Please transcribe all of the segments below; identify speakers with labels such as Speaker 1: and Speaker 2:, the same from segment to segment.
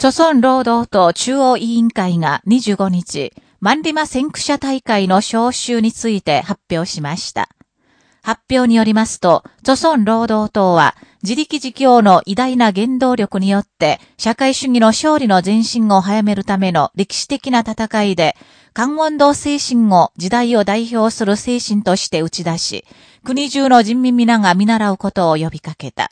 Speaker 1: 朝鮮労働党中央委員会が25日、マンリマ先駆者大会の招集について発表しました。発表によりますと、朝鮮労働党は自力自強の偉大な原動力によって社会主義の勝利の前進を早めるための歴史的な戦いで、関温道精神を時代を代表する精神として打ち出し、国中の人民皆が見習うことを呼びかけた。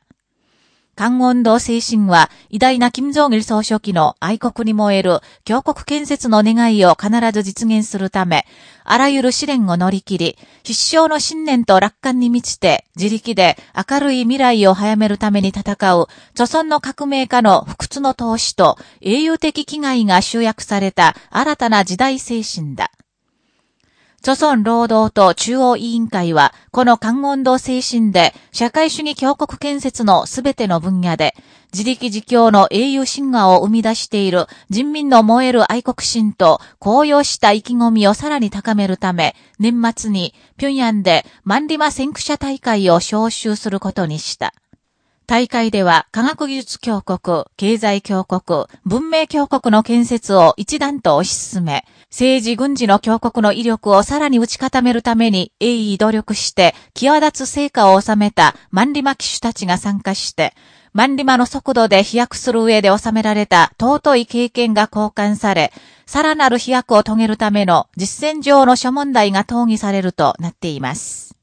Speaker 1: 関温道精神は、偉大な金正義総書記の愛国に燃える強国建設の願いを必ず実現するため、あらゆる試練を乗り切り、必勝の信念と楽観に満ちて、自力で明るい未来を早めるために戦う、著村の革命家の不屈の投資と英雄的危害が集約された新たな時代精神だ。朝鮮労働党中央委員会は、この関温度精神で、社会主義強国建設のすべての分野で、自力自強の英雄神話を生み出している人民の燃える愛国心と高揚した意気込みをさらに高めるため、年末に平壌で万里馬先駆者大会を招集することにした。大会では科学技術強国、経済強国、文明強国の建設を一段と推し進め、政治軍事の強国の威力をさらに打ち固めるために鋭意努力して際立つ成果を収めた万里馬騎手たちが参加して、万里馬の速度で飛躍する上で収められた尊い経験が交換され、さらなる飛躍を遂げるための実践上の諸問題が討議されるとなっています。